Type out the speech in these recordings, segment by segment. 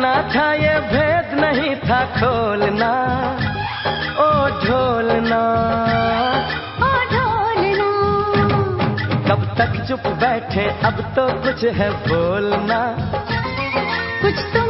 जाना था ये भेद नहीं था खोलना। ओ ढोलना। ओ ढोलना। कब तक चुप बैठे अब तो कुछ है बोलना। कुछ तुम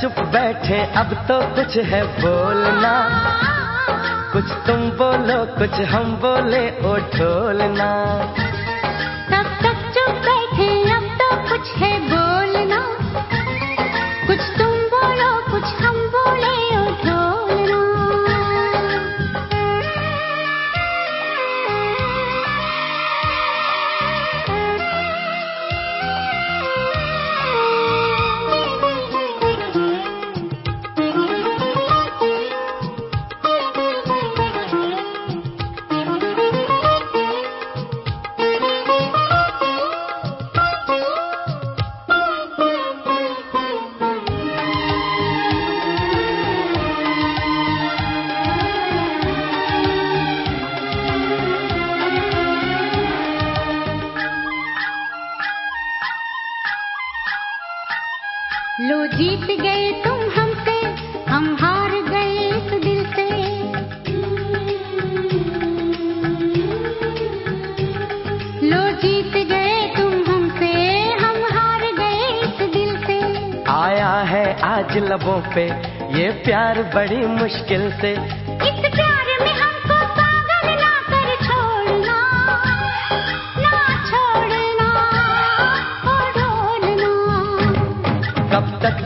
चुप बैठे, अब तो कुछ है बोलना। कुछ तुम बोलो, कुछ हम बोले, ओ ढोलना। तब तक चुप बैठे, अब तो कुछ है बोलना लो जीत गए तुम हमसे हम हार गए इस दिल से। लो जीत गए तुम हमसे हम हार गए इस दिल से। आया है आज लबों पे ये प्यार बड़ी मुश्किल से। इस प्यार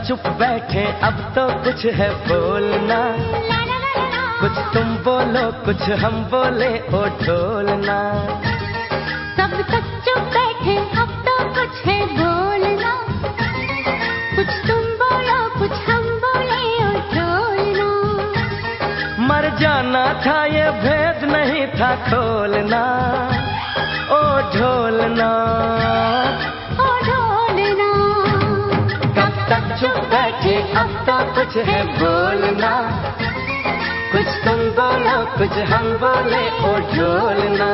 चुप बैठे अब तो कुछ है बोलना। ला ला ला ला ला। कुछ तुम बोलो कुछ हम बोले ओ ढोलना। सब तक चुप बैठे अब तो कुछ है बोलना। कुछ तुम बोलो कुछ हम बोले और ढोलना। मर जाना था ये भेद नहीं था खोलना। ओ ढोलना। अब तो कुछ है बोलना कुछ तुम बोलो कुछ हम बोले ओ ढोलना